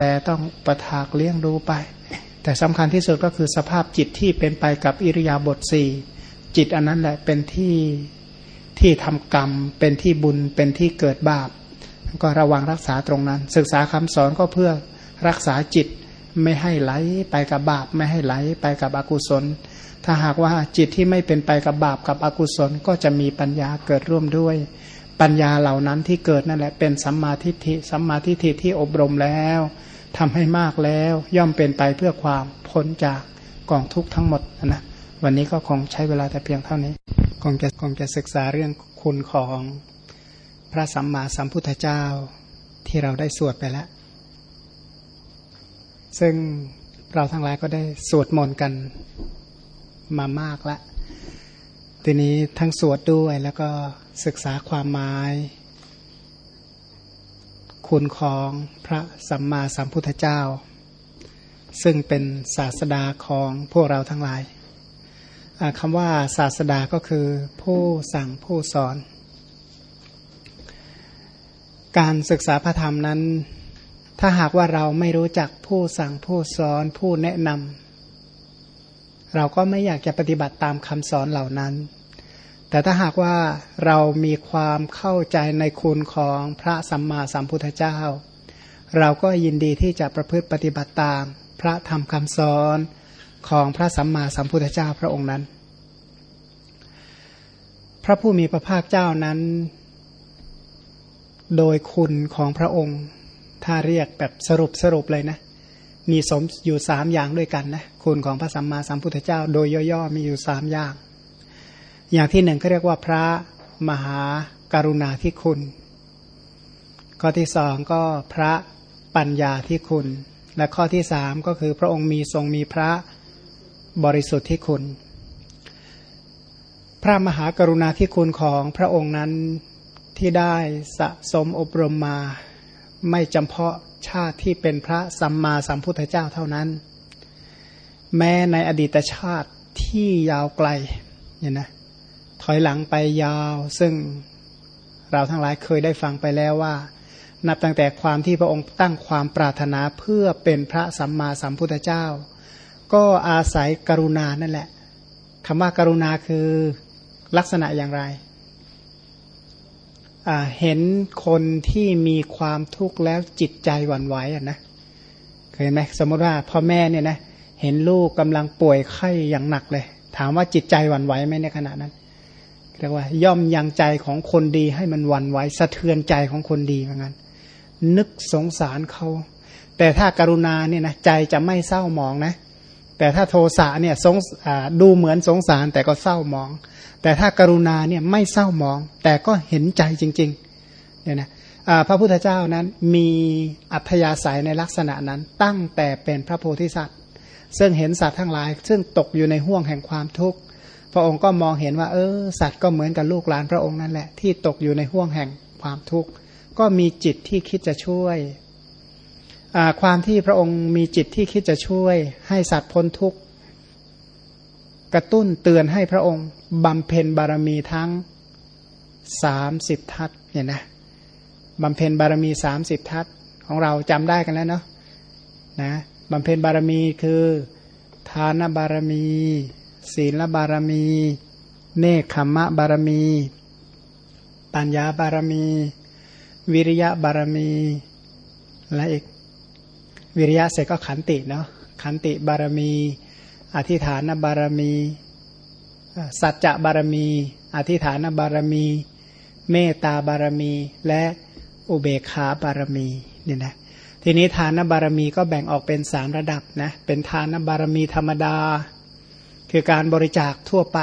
แต่ต้องประทากเลี้ยงดูไป แต่สำคัญที่สุดก็คือสภาพจิตที่เป็นไปกับอิริยาบถสี่จิตอันนั้นแหละเป็นที่ที่ทำกรรม เป็นที่บุญเป็นที่เกิดบาป ก็ระวังรักษาตรงนั้น ศึกษาคำสอนก็เพื่อรักษาจิตไม่ให้ไหลไปกับบาป ไม่ให้ไหลไปกับอกุศล ถ้าหากว่าจิตที่ไม่เป็นไปกับบาปกับอกุศลก็จะมีปัญญาเกิดร่วมด้วย ปัญญาเหล่านั้นที่เกิดนั่นแหละเป็นสัมมาทิฏฐิสัมมาทิฏฐิที่อบรมแล้ว ทำให้มากแล้วย่อมเป็นไปเพื่อความพ้นจากกองทุกข์ทั้งหมดนะวันนี้ก็คงใช้เวลาแต่เพียงเท่านี้ คงจะคงจะศึกษาเรื่องคุณของพระสัมมาสัมพุทธเจ้าที่เราได้สวดไปแล้ว ซึ่งเราทั้งหลายก็ได้สวดมนต์กันมามากแล้วทีนี้ทั้งสวดด้วยแล้วก็ศึกษาความหมาย คุณของพระสัมมาสัมพุทธเจ้า ซึ่งเป็นศาสดาของพวกเราทั้งหลายคำว่าศาสดาก็คือผู้สั่งผู้สอน การศึกษาพระธรรมนั้น ถ้าหากว่าเราไม่รู้จักผู้สั่งผู้สอนผู้แนะนำเราก็ไม่อยากจะปฏิบัติตามคำสอนเหล่านั้น แต่ถ้าหากว่าเรามีความเข้าใจในคุณของพระสัมมาสัมพุทธเจ้า เราก็ยินดีที่จะประพฤติปฏิบัติตามพระธรรมคำสอนของพระสัมมาสัมพุทธเจ้าพระองค์นั้น พระผู้มีพระภาคเจ้านั้น โดยคุณของพระองค์ ถ้าเรียกแบบสรุปสรุปเลยนะ มีสมอยู่สามอย่างด้วยกันนะ คุณของพระสัมมาสัมพุทธเจ้า โดยย่อๆมีอยู่สามอย่าง อย่างที่หนึ่งเขาเรียกว่าพระมหาการุณาธิคุณ ข้อที่สองก็พระปัญญาที่คุณ และข้อที่สามก็คือพระองค์มีทรงมีพระบริสุทธิ์ที่คุณ พระมหากรุณาธิคุณของพระองค์นั้นที่ได้สะสมอบรมมาไม่จำเพาะชาติที่เป็นพระสัมมาสัมพุทธเจ้าเท่านั้น แม้ในอดีตชาติที่ยาวไกลเนี่ยนะ ถอยหลังไปยาว ซึ่งเราทั้งหลายเคยได้ฟังไปแล้วว่า นับตั้งแต่ความที่พระองค์ตั้งความปรารถนาเพื่อเป็นพระสัมมาสัมพุทธเจ้า ก็อาศัยกรุณานั่นแหละคำว่าการุณาคือลักษณะอย่างไร เห็นคนที่มีความทุกข์แล้วจิตใจหวั่นไหวอะนะเคยไหมสมมติว่าพ่อแม่เนี่ยนะเห็นลูกกำลังป่วยไข้อย่างหนักเลย ถามว่าจิตใจหวั่นไหวไหมในขณะนั้น เรียกว่า ย่อมยังใจของคนดีให้มันวันไหวสะเทือนใจของคนดีเหมือนกันนึกสงสารเขา แต่ถ้าการุณาเนี่ยนะใจจะไม่เศร้าหมองนะ แต่ถ้าโทสะเนี่ยสงดูเหมือนสงสารแต่ก็เศร้าหมอง แต่ถ้าการุณาเนี่ยไม่เศร้าหมอง แต่ก็เห็นใจจริงๆเนี่ยนะพระพุทธเจ้านั้นมีอัธยาศัยในลักษณะนั้นตั้งแต่เป็นพระโพธิสัตว์ ซึ่งเห็นสัตว์ทั้งหลาย ซึ่งตกอยู่ในห่วงแห่งความทุกข์ ระองค์ก็มองเห็นว่า เออ สัตว์ก็เหมือนกับลูกหลานพระองค์นั่นแหละ ที่ตกอยู่ในห่วงแห่งความทุกข์ ก็มีจิตที่คิดจะช่วย ความที่พระองค์มีจิตที่คิดจะช่วย ให้สัตว์พ้นทุกข์ กระตุ้นเตือนให้พระองค์บำเพ็ญบารมีทั้งสามสิบทัศเนี่ยนะบำเพ็ญบารมีสามสิบทัศของเราจำได้กันแล้วเนาะนะบำเพ็ญบารมีคือทานบารมี ศีลบารมี เนคขมะบารมี ปัญญาบารมี วิริยะบารมีและอีกวิริยะเสร็จก็ขันติเนาะขันติบารมี อธิฐานบารมี สัจจะบารมี อธิฐานบารมี เมตตาบารมี และอุเบกขาบารมีเนี่ยนะทีนี้ทานบารมีก็แบ่งออกเป็นสามระดับนะเป็นทานบารมีธรรมดา คือการบริจาคทั่วไป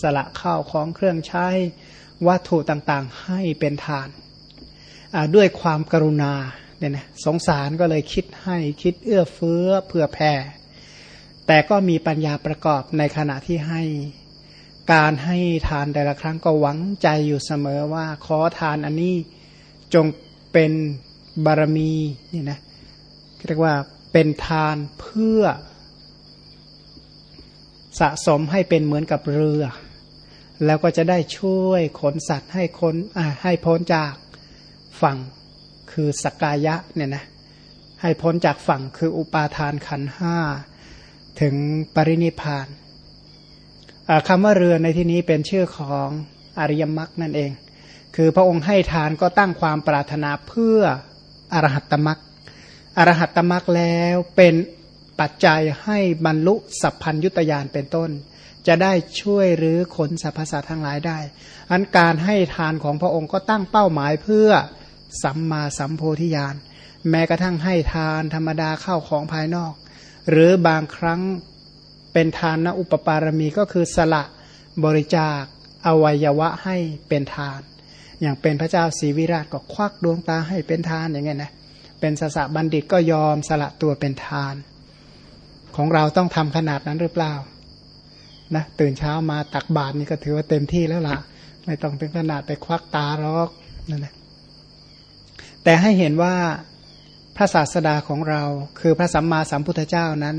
สละข้าวของเครื่องใช้วัตถุต่างๆ ให้เป็นทาน ด้วยความกรุณาเนี่ยนะสงสารก็เลยคิดให้คิดเอื้อเฟื้อเพื่อแผ่แต่ก็มีปัญญาประกอบในขณะที่ให้การให้ทานแต่ละครั้งก็หวังใจอยู่เสมอว่าขอทานอันนี้จงเป็นบารมีนี่นะเรียกว่าเป็นทานเพื่อ สะสมให้เป็นเหมือนกับเรือ แล้วก็จะได้ช่วยขนสัตว์ให้คนให้พ้นจากฝั่งคือสกายะเนี่ยนะให้พ้นจากฝั่งคืออุปาทานขันห้าถึงปรินิพานคำว่าเรือในที่นี้เป็นชื่อของอริยมรรคนั่นเอง คือพระองค์ให้ทานก็ตั้งความปรารถนาเพื่ออรหัตตมรรคอรหัตตมรรคแล้วเป็น ปัจจัยให้บรรลุสัพพัญยุตยานเป็นต้น จะได้ช่วยหรือขนสรรพสัตว์ทั้งหลายได้ อันการให้ทานของพระองค์ก็ตั้งเป้าหมายเพื่อสัมมาสัมโพธิญาณแม้กระทั่งให้ทานธรรมดาเข้าของภายนอก หรือบางครั้งเป็นทานนะอุปปารมีก็คือสละบริจาค อวัยวะให้เป็นทาน อย่างเป็นพระเจ้าศรีวิราชก็ควักดวงตาให้เป็นทานอย่างเงี้ยนะเป็นสสะบัณฑิตก็ยอมสละตัวเป็นทาน ของเราต้องทำขนาดนั้นหรือเปล่านะตื่นเช้ามาตักบาตรนี่ก็ถือว่าเต็มที่แล้วล่ะ ไม่ต้องถึงขนาดไปควักตาหรอกนั่นแหละแต่ให้เห็นว่าพระศาสดาของเรา คือพระสัมมาสัมพุทธเจ้านั้น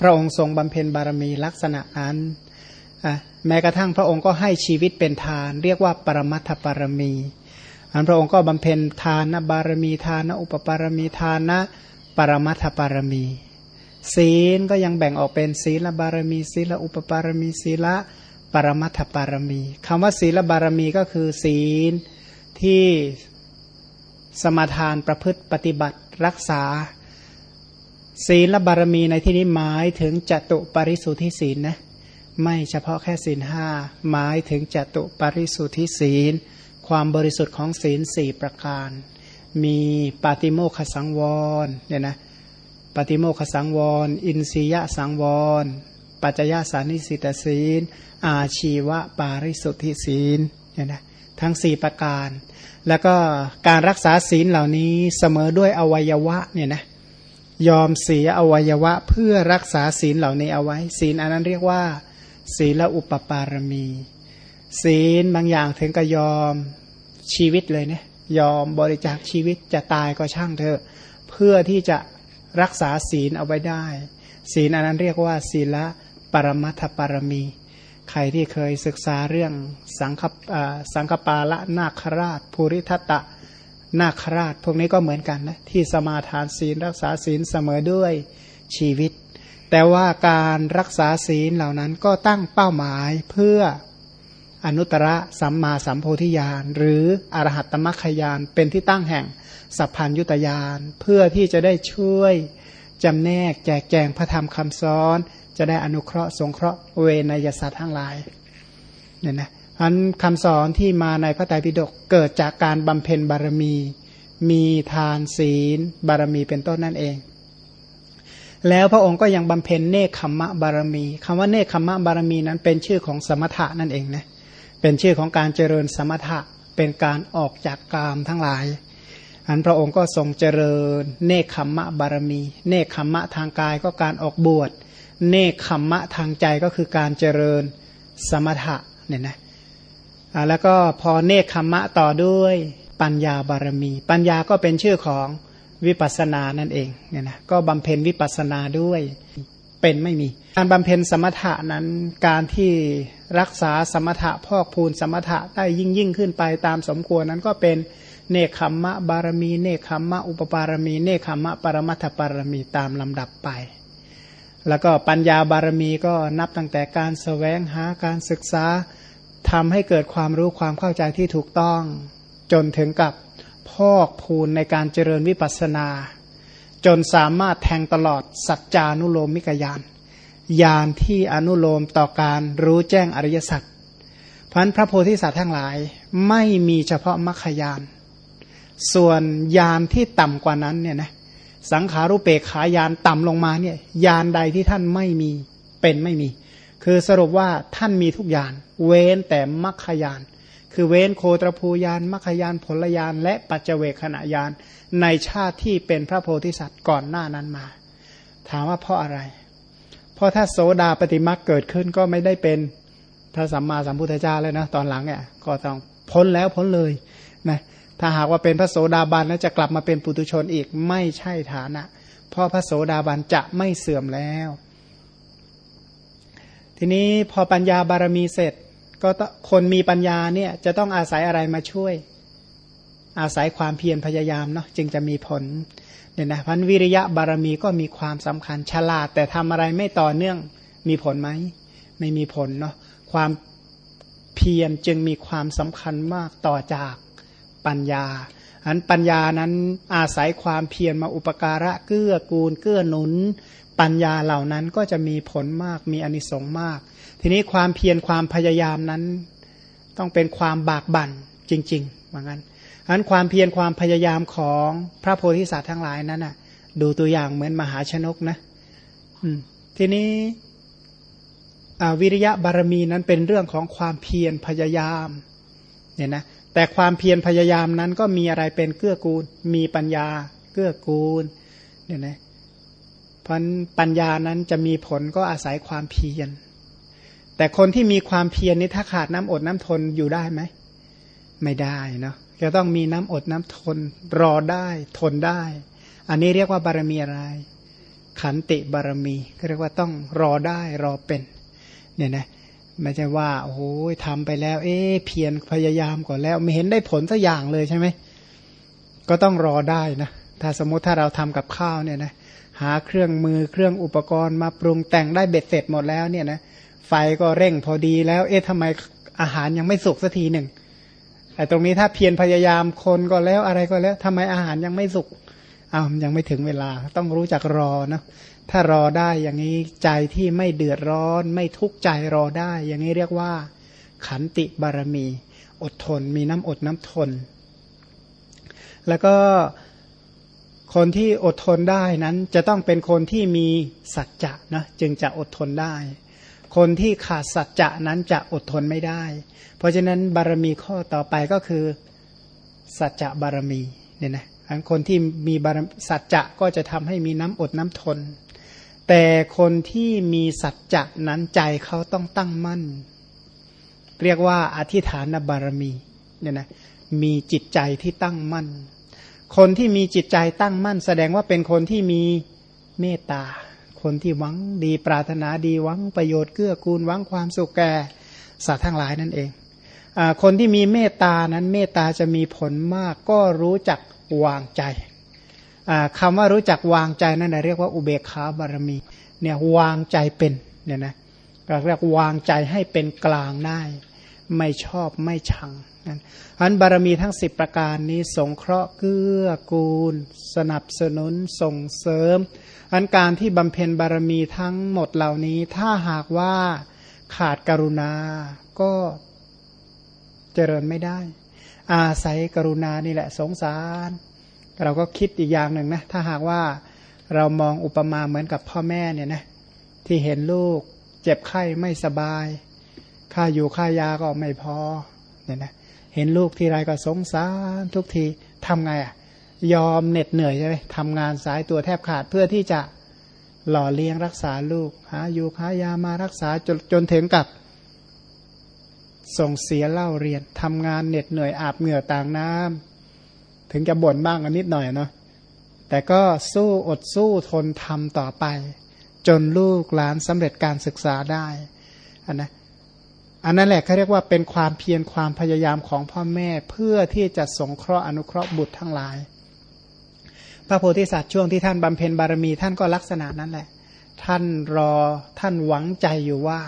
พระองค์ทรงบำเพ็ญบารมีลักษณะนั้นแม้กระทั่งพระองค์ก็ให้ชีวิตเป็นทาน เรียกว่าปรมัตถบารมีอันพระองค์ก็บำเพ็ญทานบารมีทานอุปปารมีทานะปรมัตถบารมี ศีลก็ยังแบ่งออกเป็นศีลบารมี ศีลอุปปารมีศีลปรมัตถบารมีคำว่าศีลบารมีก็คือศีลที่สมาทานประพฤติปฏิบัติรักษา ศีลบารมีในที่นี้หมายถึงจตุปริสุทธิศีลนะไม่เฉพาะแค่ศีลห้าหมายถึงจตุปริสุทธิศีล ความบริสุทธิ์ของศีลสี่ประการ มีปาติโมขสังวรเนี่ยนะ ปาติโมขสังวร อินสียะสังวร ปัจจยสานิสิตศีล อาชีวะปาริสุทธิศีลเนี่ยนะทั้งสี่ประการ แล้วก็การรักษาศีลเหล่านี้เสมอด้วยอวัยวะเนี่ยนะยอมเสียอวัยวะเพื่อรักษาศีลเหล่านี้เอาไว้ ศีลอันนั้นเรียกว่า ศีลอุปปารมี ศีลบางอย่างถึงก็ยอมชีวิตเลยเนี่ยยอมบริจาคชีวิตจะตายก็ช่างเถอะ เพื่อที่จะ รักษาศีลเอาไว้ได้ ศีลอันนั้นเรียกว่า ศีละปรมัตถปารมี ใครที่เคยศึกษาเรื่องสังคสังคปาละนาคราช ภูริทัตะนาคราช พวกนี้ก็เหมือนกันนะที่สมาทานศีลรักษาศีลเสมอด้วยชีวิต แต่ว่าการรักษาศีลเหล่านั้นก็ตั้งเป้าหมายเพื่ออนุตตรสัมมาสัมโพธิญาณหรืออรหัตตมัคคยานเป็นที่ตั้งแห่ง สัพพัญยุตยานเพื่อที่จะได้ช่วยจำแนกแจกแจงพระธรรมคำสอน จะได้อนุเคราะห์สงเคราะห์เวนยสัตว์ทั้งหลายเนี่ยนะพันคำสอนที่มาในพระไตรปิฎกเกิดจากการบำเพ็ญบารมี มีทานศีล บารมีเป็นต้นนั่นเอง แล้วพระองค์ก็ยังบำเพ็ญเนคขมมะบารมีคำว่าเนคขมมะบารมีนั้นเป็นชื่อของสมถะนั่นเองนะเป็นชื่อของการเจริญสมถะเป็นการออกจากกามทั้งหลาย อันพระองค์ก็ทรงเจริญ เนคขมมะบารมี เนคขมมะทางกายก็การออกบวช เนคขมมะทางใจก็คือการเจริญสมถะเนี่ยนะแล้วก็พอเนคขมมะต่อด้วยปัญญาบารมี ปัญญาก็เป็นชื่อของวิปัสสนานั่นเองเนี่ยนะก็บำเพ็ญวิปัสสนาด้วยเป็นไม่มี การบำเพ็ญสมถะนั้นการที่รักษาสมถะพอกพูนสมถะได้ยิ่งยิ่งขึ้นไปตามสมควรนั้นก็เป็น เนคขมมะบารมี เนคขมมะอุปปารมี เนคขมมะปรมัตถปารมีตามลำดับไป แล้วก็ปัญญาบารมีก็นับตั้งแต่การสแสวงหาการศึกษาทำให้เกิดความรู้ความเข้าใจที่ถูกต้อง จนถึงกับพอกพูนในการเจริญวิปัสสนา จนสามารถแทงตลอดสัจจานุโลมมิกยานยานที่อนุโลมต่อการรู้แจ้งอริยสัจพันพระโพธิสัตว์ทั้งหลายไม่มีเฉพาะมรรคยาน ส่วนยานที่ต่ำกว่านั้นเนี่ยนะสังขารุเปกขายานต่ำลงมาเนี่ยยานใดที่ท่านไม่มีเป็นไม่มี คือสรุปว่าท่านมีทุกยาน เว้นแต่มัคคยาน คือเว้นโคตรภูยานมัคคยานผลยาน และปัจเจเวขณะยานในชาติที่เป็นพระโพธิสัตว์ก่อนหน้านั้นมา ถามว่าเพราะอะไร เพราะถ้าโสดาปฏิมาเกิดขึ้นก็ไม่ได้เป็นพระสัมมาสัมพุทธเจ้าเลยนะตอนหลังเนี่ยก็ต้องพ้นแล้วพ้นเลย ถ้าหากว่าเป็นพระโสดาบันแล้วจะกลับมาเป็นปุตุชนอีกไม่ใช่ฐานะ เพราะพระโสดาบันจะไม่เสื่อมแล้ว ทีนี้พอปัญญาบารมีเสร็จ ก็คนมีปัญญาเนี่ยจะต้องอาศัยอะไรมาช่วย อาศัยความเพียรพยายามเนาะจึงจะมีผลเนี่ยนะพันวิริยะบารมีก็มีความสำคัญฉลาด แต่ทำอะไรไม่ต่อเนื่องมีผลไหมไม่มีผลเนาะความเพียรจึงมีความสำคัญมากต่อจาก ปัญญา อันปัญญานั้นอาศัยความเพียรมาอุปการะเกื้อกูล เกื้อหนุน ปัญญาเหล่านั้นก็จะมีผลมากมีอนิสงส์มาก ทีนี้ความเพียรความพยายามนั้น ต้องเป็นความบากบั่นจริงๆเหมือนกันอันความเพียรความพยายามของพระโพธิสัตว์ทั้งหลายนั้นน่ะ ดูตัวอย่างเหมือนมหาชนกนะทีนี้วิริยะบารมีนั้นเป็นเรื่องของความเพียรพยายามเนี่ยนะ แต่ความเพียรพยายามนั้นก็มีอะไรเป็นเกื้อกูล มีปัญญาเกื้อกูลเนี่ยนะเพราะปัญญานั้นจะมีผลก็อาศัยความเพียร แต่คนที่มีความเพียรนี้ถ้าขาดน้ำอดน้ำทนอยู่ได้ไหม ไม่ได้เนาะจะต้องมีน้ำอดน้ำทน รอได้ทนได้ อันนี้เรียกว่าบารมีอะไร ขันติบารมีก็เรียกว่าต้องรอได้รอเป็นเนี่ยนะ ไม่ใช่ว่าโอ้โหทำไปแล้ว เอ๊เพียรพยายามก่อนแล้ว ไม่เห็นได้ผลสักอย่างเลยใช่ไหมก็ต้องรอได้นะถ้าสมมติถ้าเราทำกับข้าวเนี่ยนะหาเครื่องมือเครื่องอุปกรณ์มาปรุงแต่งได้เบ็ดเสร็จหมดแล้วเนี่ยนะไฟก็เร่งพอดีแล้ว เอ๊ะทำไมอาหารยังไม่สุกสักทีหนึ่งแต่ตรงนี้ถ้าเพียรพยายามคนก็แล้วอะไรก็แล้วทำไมอาหารยังไม่สุกอ้าวยังไม่ถึงเวลาต้องรู้จักรอนะ ถ้ารอได้อย่างนี้ใจที่ไม่เดือดร้อน ไม่ทุกข์ใจรอได้ อย่างนี้เรียกว่า ขันติบารมี อดทน มีน้ำอดน้ำทน แล้วก็คนที่อดทนได้นั้นจะต้องเป็นคนที่มีสัจจะนะจึงจะอดทนได้ คนที่ขาดสัจจะนั้นจะอดทนไม่ได้ เพราะฉะนั้นบารมีข้อต่อไปก็คือ สัจจะบารมีเนี่ยนะคนที่มีบารสัจจะก็จะทำให้มีน้ำอดน้ำทน แต่คนที่มีสัจจะนั้นใจเขาต้องตั้งมั่น เรียกว่าอธิฐานบารมีเนี่ยนะมีจิตใจที่ตั้งมั่น คนที่มีจิตใจตั้งมั่น แสดงว่าเป็นคนที่มีเมตตา คนที่หวังดีปรารถนาดีหวังประโยชน์เกื้อกูลหวังความสุขแก่สัตว์ทั้งหลายนั่นเองอคนที่มีเมตตานั้นเมตตาจะมีผลมากก็รู้จักวางใจ คำว่ารู้จักวางใจนั่นเรียกว่าอุเบกขาบารมีเนี่ยวางใจเป็นเนี่ยนะเรียกวางใจให้เป็นกลางได้ ไม่ชอบไม่ชังนั้นอันบารมีทั้งสิบประการนี้สงเคราะห์เกื้อกูล สนับสนุนส่งเสริม อันการที่บำเพ็ญบารมีทั้งหมดเหล่านี้ ถ้าหากว่าขาดกรุณา ก็เจริญไม่ได้ อาศัยกรุณานี่แหละสงสาร เราก็คิดอีกอย่างหนึ่งนะ ถ้าหากว่าเรามองอุปมาเหมือนกับพ่อแม่เนี่ยนะที่เห็นลูกเจ็บไข้ไม่สบาย ค่าอยู่ค่ายาก็ไม่พอเนี่ยนะเห็นลูกทีไรก็สงสารทุกทีทำไงอะ ยอมเหน็ดเหนื่อยใช่ไหมทำงานสายตัวแทบขาดเพื่อที่จะหล่อเลี้ยงรักษาลูก หาอยู่หายามารักษาจนจนถึงกับ ส่งเสียเล่าเรียนทำงานเหน็ดเหนื่อยอาบเหงื่อต่างน้ำ ถึงจะบ่นบ้างกันนิดหน่อยเนาะแต่ก็สู้อดสู้ทนทำต่อไป จนลูกหลานสำเร็จการศึกษาได้อันนะอันนั้นแหละเขาเรียกว่าเป็นความเพียรความพยายามของพ่อแม่เพื่อที่จะสงเคราะห์อนุเคราะห์บุตรทั้งหลาย พระโพธิสัตว์ช่วงที่ท่านบำเพ็ญบารมีท่านก็ลักษณะนั้นแหละ ท่านรอท่านหวังใจอยู่ว่า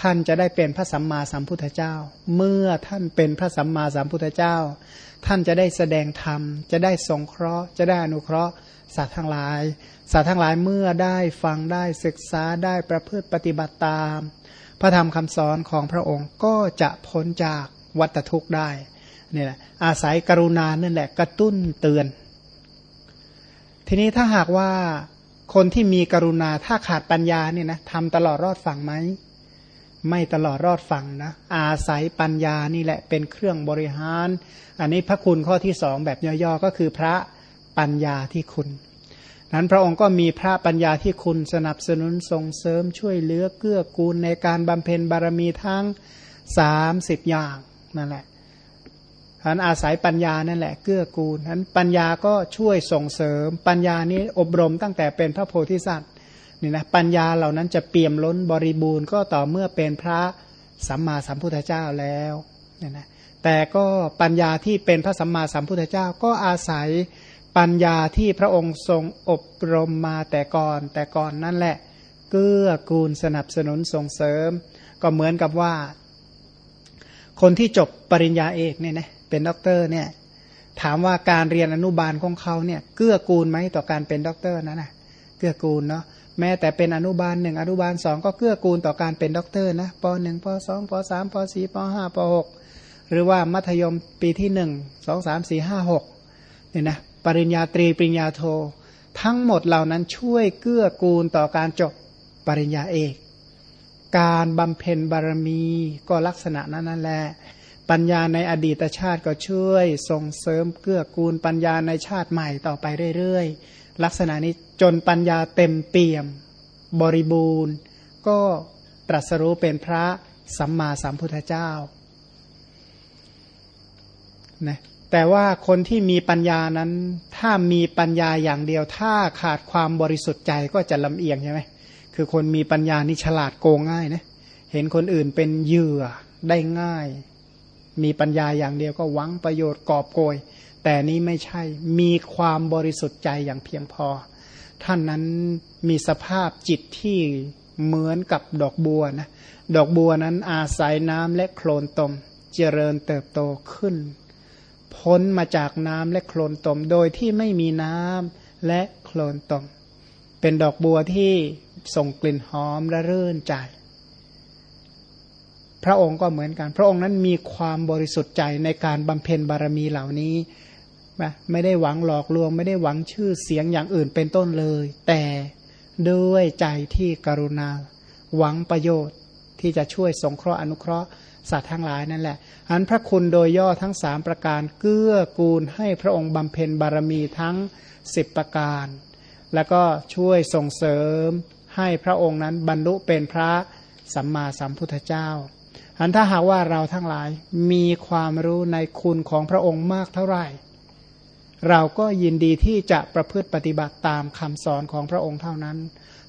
ท่านจะได้เป็นพระสัมมาสัมพุทธเจ้า เมื่อท่านเป็นพระสัมมาสัมพุทธเจ้า ท่านจะได้แสดงธรรม จะได้สงเคราะห์ จะได้อนุเคราะห์สัตว์ทั้งหลาย สัตว์ทั้งหลายเมื่อได้ฟังได้ศึกษาได้ประพฤติปฏิบัติตาม พระธรรมคำสอนของพระองค์ก็จะพ้นจากวัฏทุกข์ได้เนี่ยอาศัยกรุณานั่นแหละกระตุ้นเตือน ทีนี้ถ้าหากว่าคนที่มีกรุณาถ้าขาดปัญญาเนี่ยนะทำตลอดรอดฝั่งไหม ไม่ตลอดรอดฟังนะ อาศัยปัญญานี่แหละเป็นเครื่องบริหาร อันนี้พระคุณข้อที่สองแบบย่อๆก็คือพระปัญญาที่คุณ นั้นพระองค์ก็มีพระปัญญาที่คุณสนับสนุนส่งเสริมช่วยเหลือเกื้อกูลในการบำเพ็ญบารมีทั้งสามสิบอย่างนั่นแหละอันอาศัยปัญญานั่นแหละเกื้อกูลนั้นปัญญาก็ช่วยส่งเสริมปัญญานี้อบรมตั้งแต่เป็นพระโพธิสัตว์ นี่นะปัญญาเหล่านั้นจะเปี่ยมล้นบริบูรณ์ก็ต่อเมื่อเป็นพระสัมมาสัมพุทธเจ้าแล้วเนี่ยนะแต่ก็ปัญญาที่เป็นพระสัมมาสัมพุทธเจ้าก็อาศัยปัญญาที่พระองค์ทรงอบรมมาแต่ก่อน แต่ก่อนนั่นแหละเกื้อกูลสนับสนุนส่งเสริม ก็เหมือนกับว่า คนที่จบปริญญาเอกเนี่ยนะเป็นด็อกเตอร์เนี่ยถามว่าการเรียนอนุบาลของเขาเนี่ยเกื้อกูลไหมต่อการเป็นด็อกเตอร์นั่นนะเกื้อกูลเนาะ แม้แต่เป็นอนุบาลหนึ่งอนุบาลสองก็เกื้อกูลต่อการเป็นด็อกเตอร์นะปหนึ่งปสองปสามปสี่ปห้าปหกหรือว่ามัธยมปีที่หนึ่งสองสามสี่ห้าหกเนี่ยนะปริญญาตรีปริญญาโท ทั้งหมดเหล่านั้นช่วยเกื้อกูลต่อการจบปริญญาเอก การบำเพ็ญบารมีก็ลักษณะนั้นนั่นแหละปัญญาในอดีตชาติก็ช่วยส่งเสริมเกื้อกูลปัญญาในชาติใหม่ต่อไปเรื่อยๆ ลักษณะนี้จนปัญญาเต็มเปี่ยม บริบูรณ์ ก็ตรัสรู้เป็นพระสัมมาสัมพุทธเจ้านะแต่ว่าคนที่มีปัญญานั้น ถ้ามีปัญญาอย่างเดียว ถ้าขาดความบริสุทธิ์ใจก็จะลำเอียงใช่ไหมคือคนมีปัญญานี่ฉลาดโกงง่ายนะเห็นคนอื่นเป็นเหยื่อได้ง่าย มีปัญญาอย่างเดียวก็หวังประโยชน์กอบโกย แต่นี้ไม่ใช่มีความบริสุทธิ์ใจอย่างเพียงพอ ท่านนั้นมีสภาพจิตที่เหมือนกับดอกบัวนะดอกบัวนั้นอาศัยน้ำและโคลนตม เจริญเติบโตขึ้น พ้นมาจากน้ำและโคลนตม โดยที่ไม่มีน้ำและโคลนตม เป็นดอกบัวที่ส่งกลิ่นหอมและรื่นใจ พระองค์ก็เหมือนกัน พระองค์นั้นมีความบริสุทธิ์ใจในการบำเพ็ญบารมีเหล่านี้ ไม่ได้หวังหลอกลวง ไม่ได้หวังชื่อเสียงอย่างอื่นเป็นต้นเลย แต่ด้วยใจที่กรุณา หวังประโยชน์ที่จะช่วยสงเคราะห์อนุเคราะห์สัตว์ทั้งหลายนั่นแหละอันพระคุณโดยย่อทั้งสามประการเกื้อกูลให้พระองค์บำเพ็ญบารมีทั้งสิบประการ แล้วก็ช่วยส่งเสริมให้พระองค์นั้นบรรลุเป็นพระสัมมาสัมพุทธเจ้าอันถ้าหากว่าเราทั้งหลายมีความรู้ในคุณของพระองค์มากเท่าไหร่ เราก็ยินดีที่จะประพฤติปฏิบัติตามคำสอนของพระองค์เท่านั้น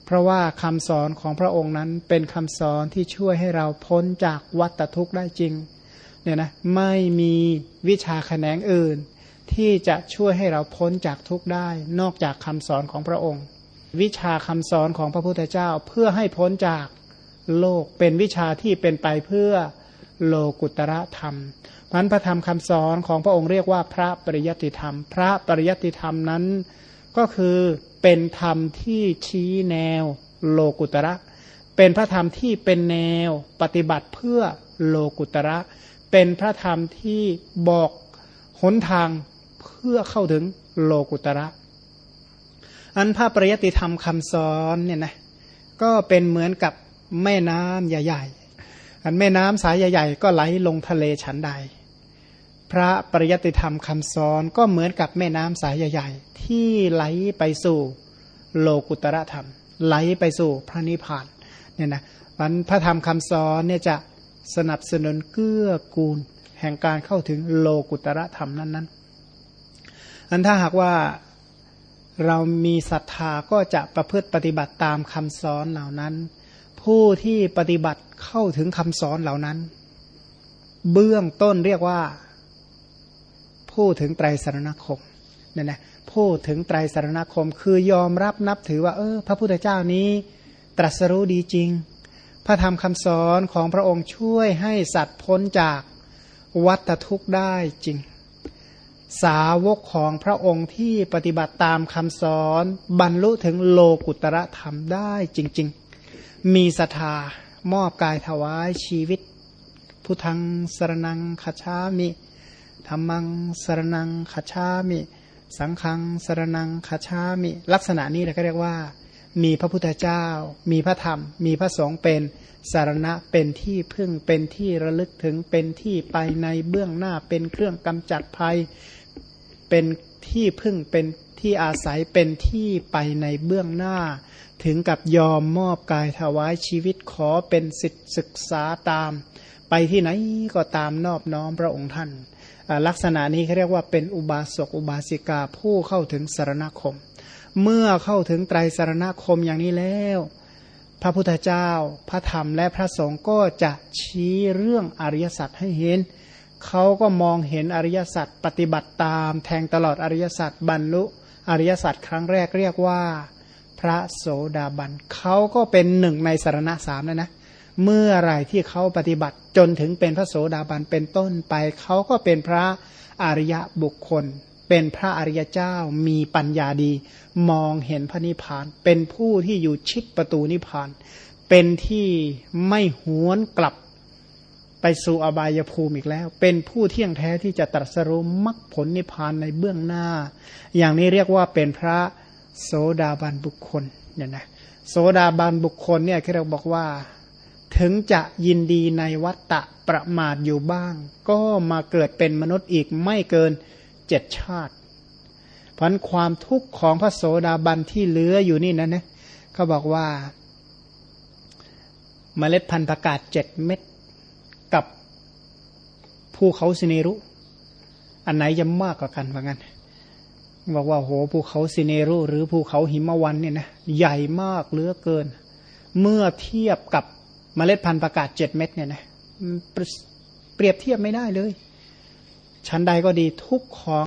เพราะว่าคำสอนของพระองค์นั้นเป็นคำสอนที่ช่วยให้เราพ้นจากวัฏทุกข์ได้จริงเนี่ยนะไม่มีวิชาแขนงอื่น ที่จะช่วยให้เราพ้นจากทุกข์ได้ นอกจากคำสอนของพระองค์ วิชาคำสอนของพระพุทธเจ้าเพื่อให้พ้นจากโลกเป็นวิชาที่เป็นไปเพื่อโลกุตระธรรม พันพระธรรมคำสอนของพระองค์เรียกว่าพระปริยติธรรม พระปริยติธรรมนั้นก็คือเป็นธรรมที่ชี้แนวโลกุตระ เป็นพระธรรมที่เป็นแนวปฏิบัติเพื่อโลกุตระ เป็นพระธรรมที่บอกหนทางเพื่อเข้าถึงโลกุตระ อันพระปริยติธรรมคำสอนเนี่ยนะก็เป็นเหมือนกับแม่น้ำใหญ่ ๆ อันแม่น้ำสายใหญ่ ๆ ก็ไหลลงทะเลฉันใด พระปริยติธรรมคำสอนก็เหมือนกับแม่น้ำสายใหญ่ ๆ ที่ไหลไปสู่โลกุตระธรรม ไหลไปสู่พระนิพพานเนี่ยนะมันพระธรรมคำสอนเนี่ยจะสนับสนุนเกื้อกูล แห่งการเข้าถึงโลกุตระธรรมนั้นๆอันถ้าหากว่าเรามีศรัทธาก็จะประพฤติปฏิบัติตามคำสอนเหล่านั้น ผู้ที่ปฏิบัติเข้าถึงคำสอนเหล่านั้น เบื้องต้นเรียกว่า ผู้ถึงไตรสรณคมเนี่ยนะผู้ถึงไตรสรณคมคือยอมรับนับถือว่าเออพระพุทธเจ้านี้ตรัสรู้ดีจริง พระธรรมคำสอนของพระองค์ช่วยให้สัตว์พ้นจากวัฏทุกข์ได้จริง สาวกของพระองค์ที่ปฏิบัติตามคำสอนบรรลุถึงโลกุตระธรรมได้จริง ๆ มีศรัทธามอบกายถวายชีวิตพุทธังสรนังขชามิ ธรรมังสรนังขชามิ สังฆังสรนังขชามิ ลักษณะนี้เราก็เรียกว่า มีพระพุทธเจ้า มีพระธรรม มีพระสงฆ์เป็นสารณะเป็นที่พึ่งเป็นที่ระลึกถึงเป็นที่ไปในเบื้องหน้าเป็นเครื่องกำจัดภัย เป็นที่พึ่งเป็นที่อาศัยเป็นที่ไปในเบื้องหน้า ถึงกับยอมมอบกายถวายชีวิตขอเป็นสิทธิศึกษาตาม ไปที่ไหนก็ตามนอบน้อมพระองค์ท่าน ลักษณะนี้เขาเรียกว่าเป็นอุบาสกอุบาสิกาผู้เข้าถึงสารณคม เมื่อเข้าถึงไตรสารณคมอย่างนี้แล้ว พระพุทธเจ้า พระธรรมและพระสงฆ์ก็จะชี้เรื่องอริยสัจให้เห็นเขาก็มองเห็นอริยสัจปฏิบัติตาม แทงตลอดอริยสัจบรรลุอริยสัจครั้งแรกเรียกว่า พระโสดาบันเขาก็เป็นหนึ่งในสารณะสามแล้วนะ เมื่อไรที่เขาปฏิบัติจนถึงเป็นพระโสดาบันเป็นต้นไป เขาก็เป็นพระอริยบุคคล เป็นพระอริยเจ้ามีปัญญาดี มองเห็นพระนิพพาน เป็นผู้ที่อยู่ชิดประตูนิพพาน เป็นที่ไม่หวนกลับไปสู่อบายภูมิอีกแล้ว เป็นผู้เที่ยงแท้ที่จะตรัสรู้มรรคผลนิพพานในเบื้องหน้า อย่างนี้เรียกว่าเป็นพระโสดาบันบุคคลเนี่ยนะโสดาบันบุคคลเนี่ยที่เราบอกว่า ถึงจะยินดีในวัตตะประมาทอยู่บ้าง ก็มาเกิดเป็นมนุษย์อีกไม่เกินเจ็ดชาติ เพราะความทุกข์ของพระโสดาบันที่เหลืออยู่นี่นะนะเขาบอกว่าเมล็ดพันธุ์ประกาศเจ็ดเม็ดกับภูเขาสิเนรุ อันไหนจะมากกว่ากันว่างั้นบอกว่าโหภูเขาสิเนรุ หรือภูเขาหิมวันเนี่ยนะใหญ่มากเหลือเกิน เมื่อเทียบกับ เมล็ดพันธุ์ประกาศเจ็ดเม็ดเนี่ยนะเปรียบเทียบไม่ได้เลยชั้นใดก็ดีทุกของ